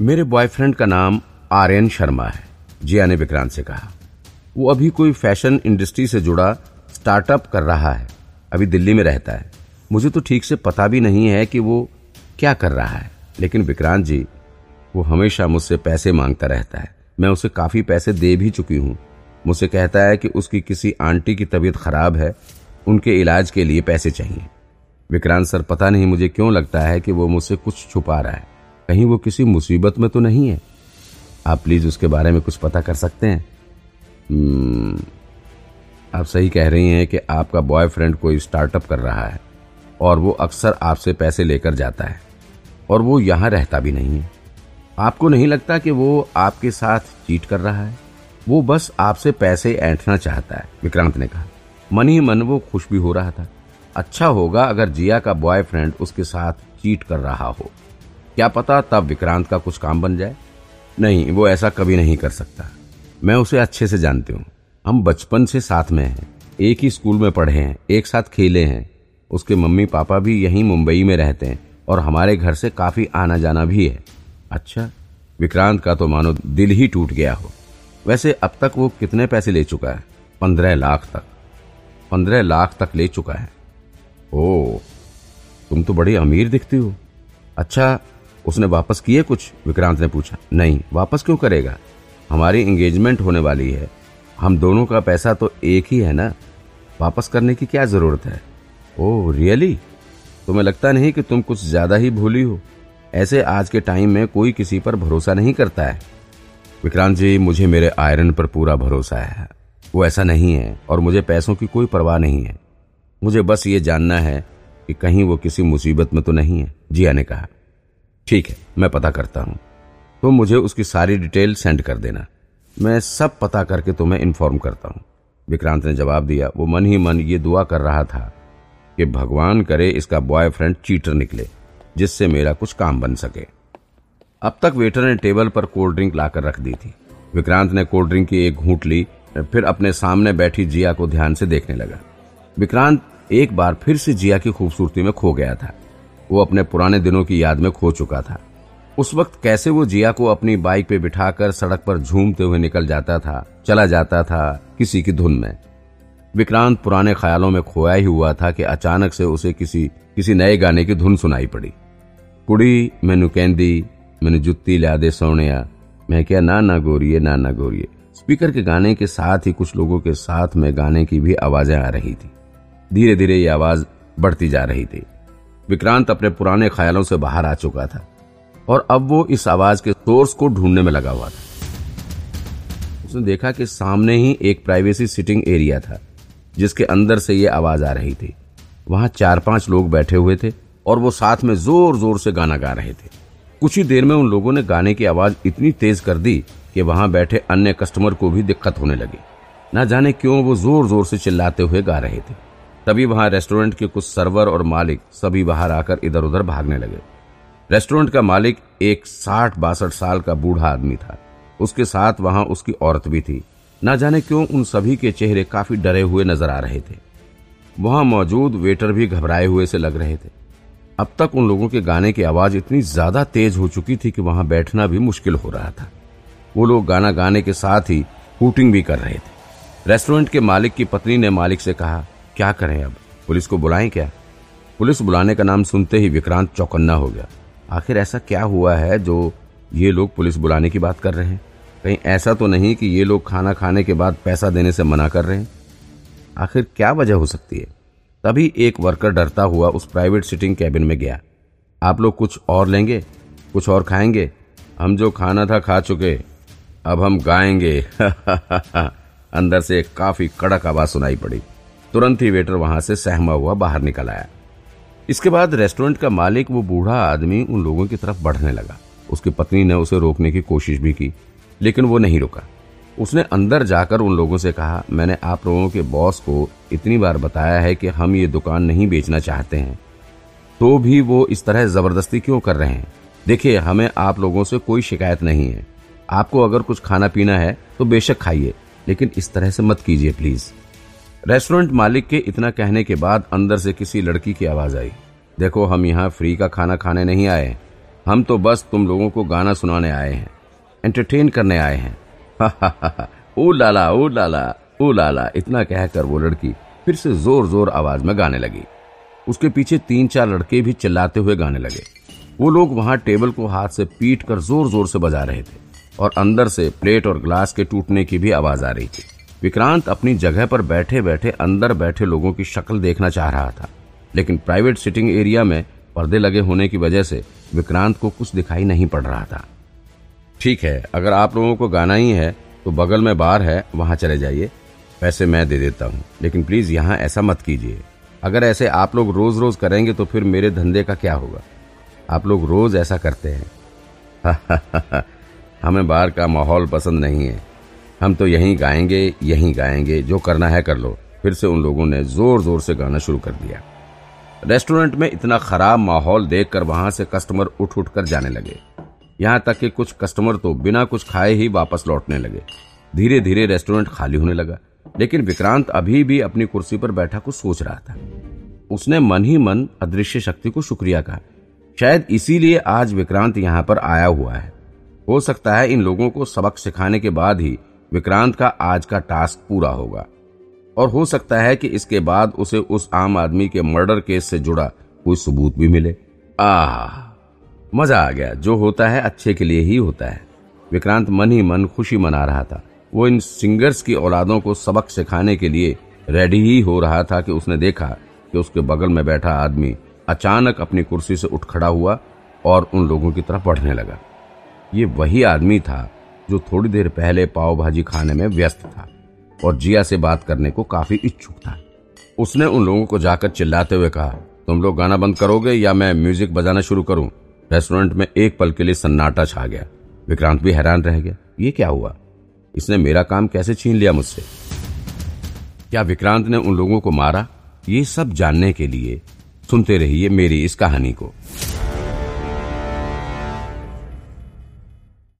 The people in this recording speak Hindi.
मेरे बॉयफ्रेंड का नाम आर्यन शर्मा है। जिया ने विक्रांत से कहा, वो अभी कोई फ़ैशन इंडस्ट्री से जुड़ा स्टार्टअप कर रहा है। अभी दिल्ली में रहता है। मुझे तो ठीक से पता भी नहीं है कि वो क्या कर रहा है। लेकिन विक्रांत जी, वो हमेशा मुझसे पैसे माँगता रहता है। मैं उसे काफ़ी पैसे दे भी चुकी हूँ। मुझसे कहता है कि उसकी किसी आंटी की तबीयत खराब है। उनके इलाज के लिए पैसे चाहिए। विक्रांत सर, पता नहीं मुझे क्यों लगता है कि वो मुझसे कुछ छुपा रहा है। कहीं वो किसी मुसीबत में तो नहीं है। आप प्लीज़ उसके बारे में कुछ पता कर सकते हैं। हम्म, आप सही कह रही हैं कि आपका बॉयफ्रेंड कोई स्टार्टअप कर रहा है और वो अक्सर आपसे पैसे लेकर जाता है और वो यहाँ रहता भी नहीं है। आपको नहीं लगता कि वो आपके साथ चीट कर रहा है? वो बस आपसे पैसे ऐंठना चाहता है विक्रांत ने कहा। मन ही मन वो खुश भी हो रहा था। अच्छा होगा अगर जिया का बॉयफ्रेंड उसके साथ चीट कर रहा हो। क्या पता तब विक्रांत का कुछ काम बन जाए? नहीं, वो ऐसा कभी नहीं कर सकता। मैं उसे अच्छे से जानती हूँ। हम बचपन से साथ में हैं। एक ही स्कूल में पढ़े हैं, एक साथ खेले हैं। उसके मम्मी पापा भी यहीं मुंबई में रहते हैं और हमारे घर से काफ़ी आना जाना भी है। अच्छा विक्रांत का तो मानो दिल ही टूट गया हो। वैसे अब तक वो कितने पैसे ले चुका है? पंद्रह लाख तक। पंद्रह लाख तक ले चुका है। ओ तुम तो बड़ी अमीर दिखती हो। अच्छा उसने वापस किए कुछ? विक्रांत ने पूछा। नहीं, वापस क्यों करेगा? हमारी एंगेजमेंट होने वाली है। हम दोनों का पैसा तो एक ही है ना? वापस करने की क्या ज़रूरत है? ओह रियली तुम्हें लगता नहीं कि तुम कुछ ज़्यादा ही भूली हो? ऐसे आज के टाइम में कोई किसी पर भरोसा नहीं करता है। विक्रांत जी, मुझे मेरे आयरन पर पूरा भरोसा है। वो ऐसा नहीं है और मुझे पैसों की कोई परवाह नहीं है। मुझे बस ये जानना है कि कहीं वो किसी मुसीबत में तो नहीं है। जिया ने कहा। ठीक है, मैं पता करता हूँ। तो मुझे उसकी सारी डिटेल सेंड कर देना। मैं सब पता करके तुम्हें इन्फॉर्म करता हूँ। विक्रांत ने जवाब दिया, वो मन ही मन ये दुआ कर रहा था कि भगवान करे इसका बॉयफ्रेंड चीटर निकले, जिससे मेरा कुछ काम बन सके। अब तक वेटर ने टेबल पर कोल्ड ड्रिंक लाकर रख दी थी। विक्रांत ने कोल्ड ड्रिंक की एक घूट ली, फिर अपने सामने बैठी जिया को ध्यान से देखने लगा। विक्रांत एक बार फिर से जिया की खूबसूरती में खो गया था। वो अपने पुराने दिनों की याद में खो चुका था। उस वक्त कैसे वो जिया को अपनी बाइक पे बिठाकर सड़क पर झूमते हुए निकल जाता था, चला जाता था किसी की धुन में। विक्रांत पुराने ख्यालों में खोया ही हुआ था कि अचानक से उसे किसी किसी नए गाने की धुन सुनाई पड़ी। कुड़ी, मैनू कहती मैनू जुत्ती लिया दे सोने मैं क्या ना ना गोरिए ना ना गोरिए। स्पीकर के गाने के साथ ही कुछ लोगों के साथ में गाने की भी आवाज़ें आ रही थी। धीरे धीरे ये आवाज़ बढ़ती जा रही थी। विक्रांत अपने पुराने ख्यालों से बाहर आ चुका था और अब वो इस आवाज़ के सोर्स को ढूँढने में लगा हुआ था। उसने देखा कि सामने ही एक प्राइवेसी सिटिंग एरिया था, जिसके अंदर से ये आवाज़ आ रही थी। वहाँ चार पाँच लोग बैठे हुए थे और वो साथ में ज़ोर ज़ोर से गाना गा रहे थे। कुछ ही देर में उन लोगों ने गाने की आवाज़ इतनी तेज कर दी कि वहाँ बैठे अन्य कस्टमर को भी दिक्कत होने लगी। न जाने क्यों वो ज़ोर ज़ोर से चिल्लाते हुए गा रहे थे। तभी वहाँ रेस्टोरेंट के कुछ सर्वर और मालिक सभी बाहर आकर इधर उधर भागने लगे। रेस्टोरेंट का मालिक एक साठ बासठ साल का बूढ़ा आदमी था। उसके साथ वहाँ उसकी औरत भी थी। न जाने क्यों उन सभी के चेहरे काफ़ी डरे हुए नज़र आ रहे थे। वहाँ मौजूद वेटर भी घबराए हुए से लग रहे थे। अब तक उन लोगों के गाने की आवाज़ इतनी ज़्यादा तेज हो चुकी थी कि वहाँ बैठना भी मुश्किल हो रहा था। वो लोग गाना गाने के साथ ही हूटिंग भी कर रहे थे। रेस्टोरेंट के मालिक की पत्नी ने मालिक से कहा क्या करें अब? पुलिस को बुलाएँ क्या? पुलिस बुलाने का नाम सुनते ही विक्रांत चौकन्ना हो गया। आखिर ऐसा क्या हुआ है जो ये लोग पुलिस बुलाने की बात कर रहे हैं? कहीं ऐसा तो नहीं कि ये लोग खाना खाने के बाद पैसा देने से मना कर रहे हैं? आखिर क्या वजह हो सकती है? तभी एक वर्कर डरता हुआ उस प्राइवेट सिटिंग कैबिन में गया। आप लोग कुछ और लेंगे? कुछ और खाएँगे? हम जो खाना था खा चुके, अब हम गाएँगे। अंदर से काफ़ी कड़क आवाज़ सुनाई पड़ी। तुरंत ही वेटर वहाँ से सहमा हुआ बाहर निकल आया। इसके बाद रेस्टोरेंट का मालिक, वो बूढ़ा आदमी, उन लोगों की तरफ़ बढ़ने लगा। उसकी पत्नी ने उसे रोकने की कोशिश भी की, लेकिन वो नहीं रुका। उसने अंदर जाकर उन लोगों से कहा, मैंने आप लोगों के बॉस को इतनी बार बताया है कि हम ये दुकान नहीं बेचना चाहते हैं। तो भी वो इस तरह ज़बरदस्ती क्यों कर रहे हैं? देखिए, हमें आप लोगों से कोई शिकायत नहीं है। आपको अगर कुछ खाना पीना है तो बेशक खाइए, लेकिन इस तरह से मत कीजिए, प्लीज़। रेस्टोरेंट मालिक के इतना कहने के बाद अंदर से किसी लड़की की आवाज़ आई। देखो, हम यहाँ फ्री का खाना खाने नहीं आए हम तो बस तुम लोगों को गाना सुनाने आए हैं। एंटरटेन करने आए हैं। ओ लाला ओ लाला ओ लाला, इतना कहकर वो लड़की फिर से ज़ोर ज़ोर आवाज़ में गाने लगी। उसके पीछे तीन चार लड़के भी चिल्लाते हुए गाने लगे। वो लोग वहाँ टेबल को हाथ से पीट कर ज़ोर ज़ोर से बजा रहे थे और अंदर से प्लेट और ग्लास के टूटने की भी आवाज़ आ रही थी। विक्रांत अपनी जगह पर बैठे बैठे अंदर बैठे लोगों की शक्ल देखना चाह रहा था, लेकिन प्राइवेट सिटिंग एरिया में पर्दे लगे होने की वजह से विक्रांत को कुछ दिखाई नहीं पड़ रहा था। ठीक है, अगर आप लोगों को गाना ही है तो बगल में बार है, वहाँ चले जाइए। पैसे मैं दे देता हूँ, लेकिन प्लीज़ यहाँ ऐसा मत कीजिए। अगर ऐसे आप लोग रोज रोज करेंगे तो फिर मेरे धंधे का क्या होगा? आप लोग रोज ऐसा करते हैं। हमें बाहर का माहौल पसंद नहीं है। हम तो यहीं गाएँगे यहीं गाएँगे, जो करना है कर लो। फिर से उन लोगों ने ज़ोर ज़ोर से गाना शुरू कर दिया। रेस्टोरेंट में इतना खराब माहौल देखकर वहाँ से कस्टमर उठ उठ कर जाने लगे। यहाँ तक कि कुछ कस्टमर तो बिना कुछ खाए ही वापस लौटने लगे। धीरे धीरे रेस्टोरेंट खाली होने लगा, लेकिन विक्रांत अभी भी अपनी कुर्सी पर बैठा कुछ सोच रहा था। उसने मन ही मन अदृश्य शक्ति को शुक्रिया कहा। शायद इसीलिए आज विक्रांत यहाँ पर आया हुआ है। हो सकता है इन लोगों को सबक सिखाने के बाद ही विक्रांत का आज का टास्क पूरा होगा। और हो सकता है कि इसके बाद उसे उस आम आदमी के मर्डर केस से जुड़ा कोई सबूत भी मिले। आह मज़ा आ गया। जो होता है अच्छे के लिए ही होता है। विक्रांत मन ही मन खुशी मना रहा था। वो इन सिंगर्स की औलादों को सबक सिखाने के लिए रेडी ही हो रहा था कि उसने देखा कि उसके बगल में बैठा आदमी अचानक अपनी कुर्सी से उठ खड़ा हुआ और उन लोगों की तरफ़ बढ़ने लगा। ये वही आदमी था जो थोड़ी देर पहले पाव भाजी खाने में व्यस्त था और जिया से बात करने को काफ़ी इच्छुक था। उसने उन लोगों को जाकर चिल्लाते हुए कहा, तुम लोग गाना बंद करोगे या मैं म्यूज़िक बजाना शुरू करूँ? रेस्टोरेंट में एक पल के लिए सन्नाटा छा गया। विक्रांत भी हैरान रह गया। ये क्या हुआ? इसने मेरा काम कैसे छीन लिया मुझसे? क्या विक्रांत ने उन लोगों को मारा? ये सब जानने के लिए सुनते रहिए मेरी इस कहानी को।